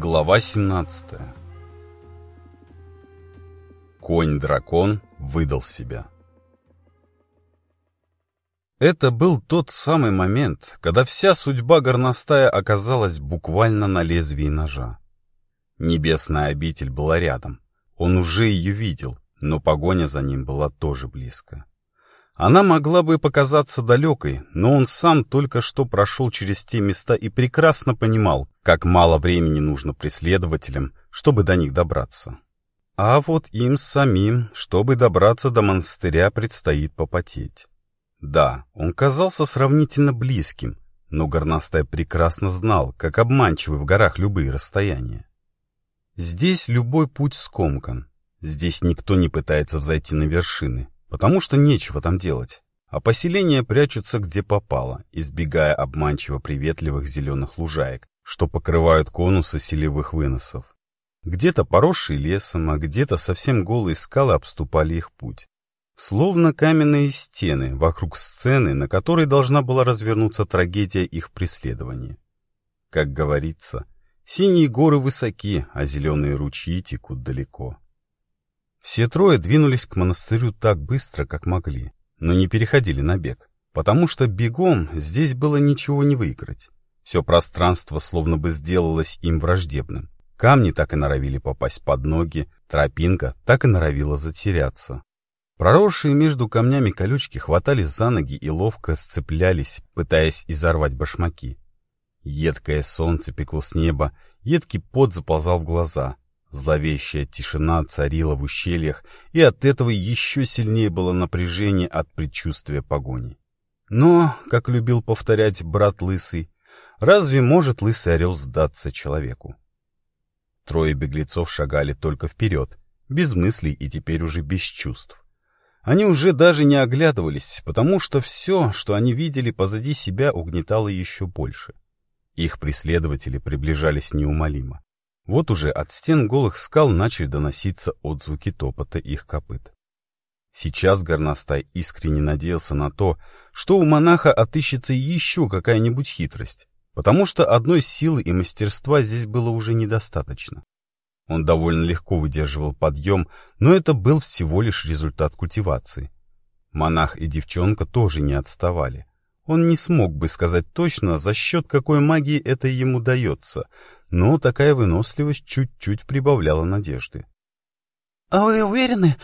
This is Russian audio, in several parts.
Глава 17 Конь-дракон выдал себя. Это был тот самый момент, когда вся судьба горностая оказалась буквально на лезвии ножа. Небесная обитель была рядом. Он уже ее видел, но погоня за ним была тоже близко. Она могла бы показаться далекой, но он сам только что прошел через те места и прекрасно понимал, как мало времени нужно преследователям, чтобы до них добраться. А вот им самим, чтобы добраться до монастыря, предстоит попотеть. Да, он казался сравнительно близким, но горностай прекрасно знал, как обманчивы в горах любые расстояния. Здесь любой путь скомкан, здесь никто не пытается взойти на вершины, потому что нечего там делать. А поселения прячутся где попало, избегая обманчиво приветливых зеленых лужаек, что покрывают конусы селевых выносов. Где-то поросшие лесом, а где-то совсем голые скалы обступали их путь. Словно каменные стены вокруг сцены, на которой должна была развернуться трагедия их преследования. Как говорится, синие горы высоки, а зеленые ручьи текут далеко. Все трое двинулись к монастырю так быстро, как могли, но не переходили на бег, потому что бегом здесь было ничего не выиграть. Все пространство словно бы сделалось им враждебным. Камни так и норовили попасть под ноги, тропинка так и норовила затеряться. Проросшие между камнями колючки хватались за ноги и ловко сцеплялись, пытаясь изорвать башмаки. Едкое солнце пекло с неба, едкий пот заползал в глаза — Зловещая тишина царила в ущельях, и от этого еще сильнее было напряжение от предчувствия погони. Но, как любил повторять брат Лысый, разве может Лысый Орел сдаться человеку? Трое беглецов шагали только вперед, без мыслей и теперь уже без чувств. Они уже даже не оглядывались, потому что все, что они видели позади себя, угнетало еще больше. Их преследователи приближались неумолимо. Вот уже от стен голых скал начали доноситься отзвуки топота их копыт. Сейчас горностай искренне надеялся на то, что у монаха отыщется еще какая-нибудь хитрость, потому что одной силы и мастерства здесь было уже недостаточно. Он довольно легко выдерживал подъем, но это был всего лишь результат культивации. Монах и девчонка тоже не отставали. Он не смог бы сказать точно, за счет какой магии это ему дается, но такая выносливость чуть-чуть прибавляла надежды. — А вы уверены,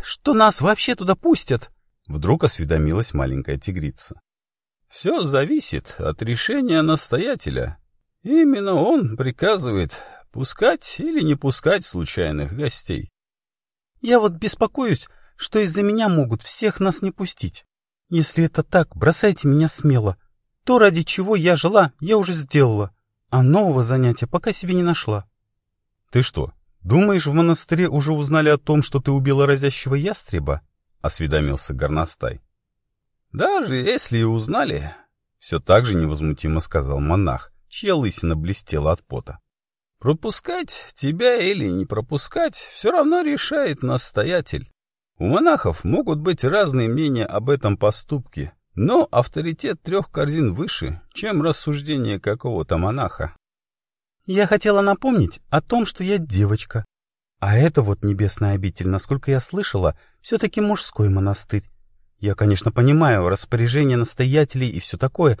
что нас вообще туда пустят? — вдруг осведомилась маленькая тигрица. — Все зависит от решения настоятеля. Именно он приказывает пускать или не пускать случайных гостей. — Я вот беспокоюсь, что из-за меня могут всех нас не пустить. Если это так, бросайте меня смело. То, ради чего я жила, я уже сделала а нового занятия пока себе не нашла. — Ты что, думаешь, в монастыре уже узнали о том, что ты убила разящего ястреба? — осведомился горностай. — Даже если и узнали, — все так же невозмутимо сказал монах, чья лысина блестела от пота. — Пропускать тебя или не пропускать все равно решает настоятель. У монахов могут быть разные мнения об этом поступке, но авторитет трех корзин выше, чем рассуждение какого-то монаха. Я хотела напомнить о том, что я девочка. А это вот небесная обитель, насколько я слышала, все-таки мужской монастырь. Я, конечно, понимаю распоряжение настоятелей и все такое,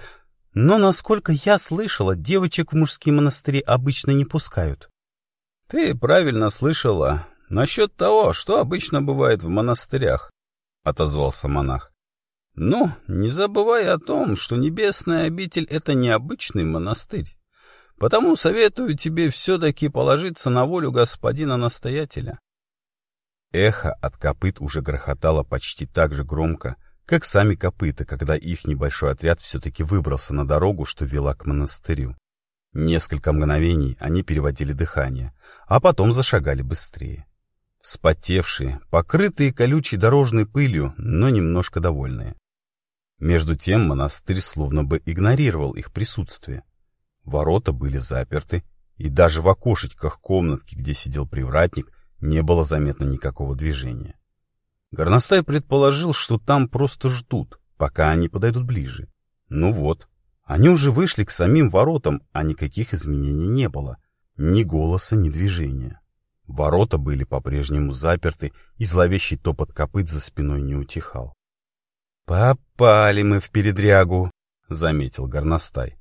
но, насколько я слышала, девочек в мужские монастыри обычно не пускают. — Ты правильно слышала насчет того, что обычно бывает в монастырях, — отозвался монах. Но не забывай о том, что небесная обитель — это необычный монастырь. Потому советую тебе все-таки положиться на волю господина-настоятеля. Эхо от копыт уже грохотало почти так же громко, как сами копыта, когда их небольшой отряд все-таки выбрался на дорогу, что вела к монастырю. Несколько мгновений они переводили дыхание, а потом зашагали быстрее. Вспотевшие, покрытые колючей дорожной пылью, но немножко довольные. Между тем монастырь словно бы игнорировал их присутствие. Ворота были заперты, и даже в окошечках комнатки, где сидел привратник, не было заметно никакого движения. Горностай предположил, что там просто ждут, пока они подойдут ближе. Ну вот, они уже вышли к самим воротам, а никаких изменений не было. Ни голоса, ни движения. Ворота были по-прежнему заперты, и зловещий топот копыт за спиной не утихал. «Попали мы в передрягу», — заметил горностай.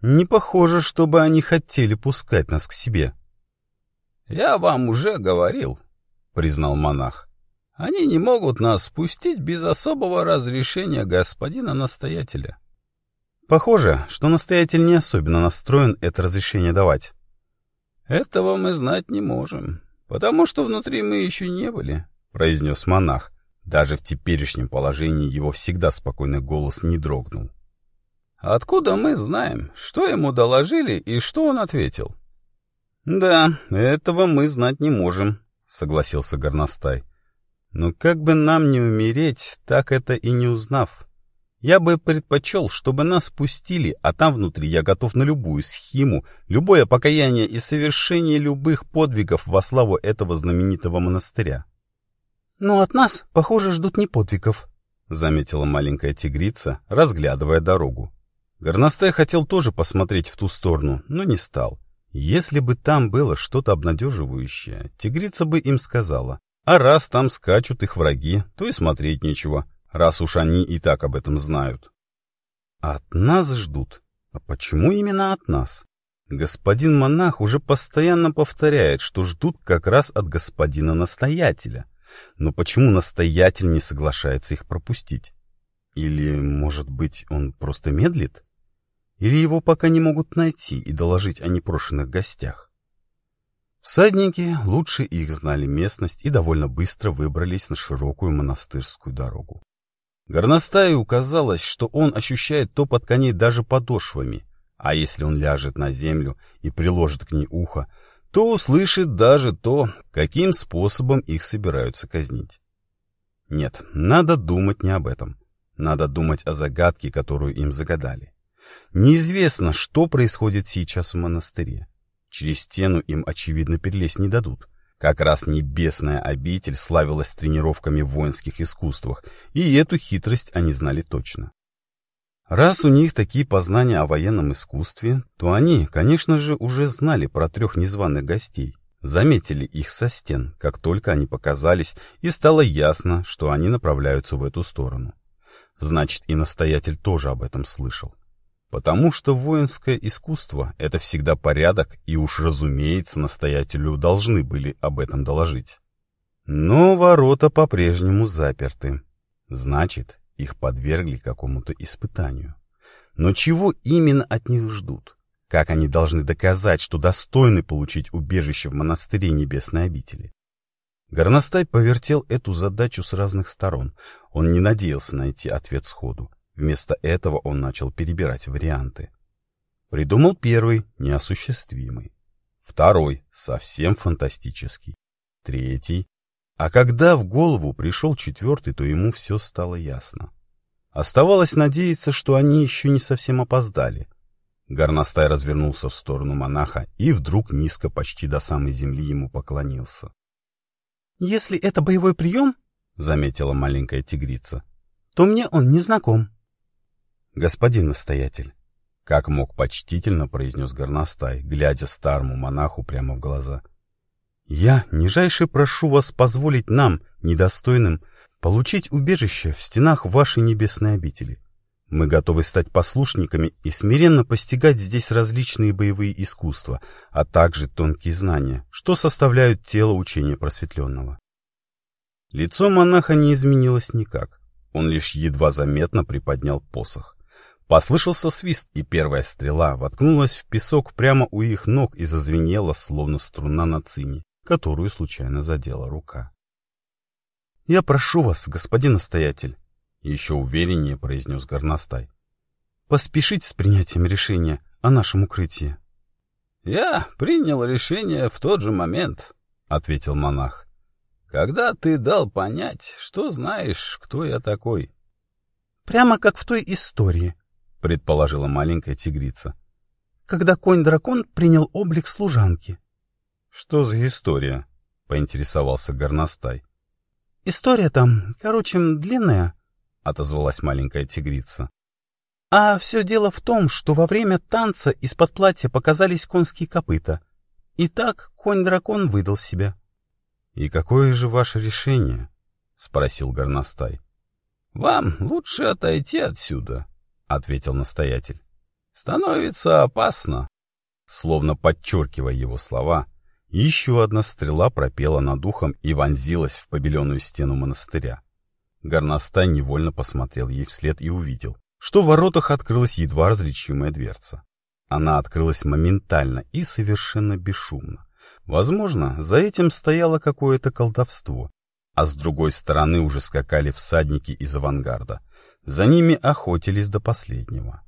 «Не похоже, чтобы они хотели пускать нас к себе». «Я вам уже говорил», — признал монах. «Они не могут нас спустить без особого разрешения господина настоятеля». «Похоже, что настоятель не особенно настроен это разрешение давать». «Этого мы знать не можем, потому что внутри мы еще не были», — произнес монах. Даже в теперешнем положении его всегда спокойный голос не дрогнул. «Откуда мы знаем, что ему доложили и что он ответил?» «Да, этого мы знать не можем», — согласился Горностай. «Но как бы нам не умереть, так это и не узнав. Я бы предпочел, чтобы нас пустили, а там внутри я готов на любую схему, любое покаяние и совершение любых подвигов во славу этого знаменитого монастыря». «Но от нас, похоже, ждут не подвигов», — заметила маленькая тигрица, разглядывая дорогу. Горностай хотел тоже посмотреть в ту сторону, но не стал. Если бы там было что-то обнадеживающее, тигрица бы им сказала. А раз там скачут их враги, то и смотреть нечего, раз уж они и так об этом знают. От нас ждут. А почему именно от нас? Господин монах уже постоянно повторяет, что ждут как раз от господина настоятеля. Но почему настоятель не соглашается их пропустить? Или, может быть, он просто медлит? Или его пока не могут найти и доложить о непрошенных гостях? Всадники лучше их знали местность и довольно быстро выбрались на широкую монастырскую дорогу. Горностаю казалось, что он ощущает топот коней даже подошвами, а если он ляжет на землю и приложит к ней ухо, то услышит даже то, каким способом их собираются казнить. Нет, надо думать не об этом. Надо думать о загадке, которую им загадали. Неизвестно, что происходит сейчас в монастыре. Через стену им, очевидно, перелезть не дадут. Как раз небесная обитель славилась тренировками в воинских искусствах, и эту хитрость они знали точно. Раз у них такие познания о военном искусстве, то они, конечно же, уже знали про трех незваных гостей. Заметили их со стен, как только они показались, и стало ясно, что они направляются в эту сторону. Значит, и настоятель тоже об этом слышал. Потому что воинское искусство — это всегда порядок, и уж, разумеется, настоятелю должны были об этом доложить. Но ворота по-прежнему заперты. Значит, их подвергли какому-то испытанию. Но чего именно от них ждут? Как они должны доказать, что достойны получить убежище в монастыре Небесной обители? Горностай повертел эту задачу с разных сторон. Он не надеялся найти ответ сходу. Вместо этого он начал перебирать варианты. Придумал первый, неосуществимый. Второй, совсем фантастический. Третий, а когда в голову пришел четвертый, то ему все стало ясно. Оставалось надеяться, что они еще не совсем опоздали. Горностай развернулся в сторону монаха и вдруг низко, почти до самой земли, ему поклонился. — Если это боевой прием, — заметила маленькая тигрица, — то мне он не знаком. — Господин настоятель, — как мог почтительно произнес горностай, глядя старому монаху прямо в глаза, я нижайше прошу вас позволить нам, недостойным, получить убежище в стенах вашей небесной обители. Мы готовы стать послушниками и смиренно постигать здесь различные боевые искусства, а также тонкие знания, что составляют тело учения просветленного. Лицо монаха не изменилось никак. Он лишь едва заметно приподнял посох. Послышался свист, и первая стрела воткнулась в песок прямо у их ног и зазвенела, словно струна на цине которую случайно задела рука. — Я прошу вас, господин настоятель, — еще увереннее произнес горностай, — поспешить с принятием решения о нашем укрытии. — Я принял решение в тот же момент, — ответил монах, — когда ты дал понять, что знаешь, кто я такой. — Прямо как в той истории, — предположила маленькая тигрица, — когда конь-дракон принял облик служанки. «Что за история?» — поинтересовался горностай. «История там, короче, длинная», — отозвалась маленькая тигрица. «А все дело в том, что во время танца из-под платья показались конские копыта. И так конь-дракон выдал себя. — И какое же ваше решение? — спросил горностай. — Вам лучше отойти отсюда, — ответил настоятель. — Становится опасно. Словно подчеркивая его слова, еще одна стрела пропела над ухом и вонзилась в побеленную стену монастыря. Горностай невольно посмотрел ей вслед и увидел, что в воротах открылась едва различимая дверца. Она открылась моментально и совершенно бесшумно. Возможно, за этим стояло какое-то колдовство, а с другой стороны уже скакали всадники из авангарда. За ними охотились до последнего.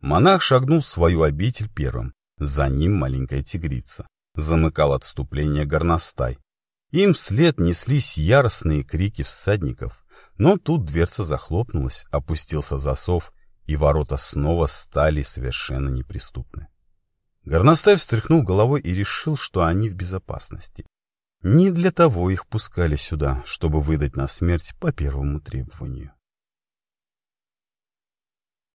Монах шагнул в свою обитель первым, за ним маленькая тигрица. Замыкал отступление горностай. Им вслед неслись яростные крики всадников, но тут дверца захлопнулась, опустился засов, и ворота снова стали совершенно неприступны. Горностай встряхнул головой и решил, что они в безопасности. Не для того их пускали сюда, чтобы выдать на смерть по первому требованию.